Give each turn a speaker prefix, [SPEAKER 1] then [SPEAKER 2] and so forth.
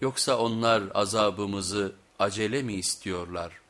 [SPEAKER 1] Yoksa onlar azabımızı acele mi istiyorlar?''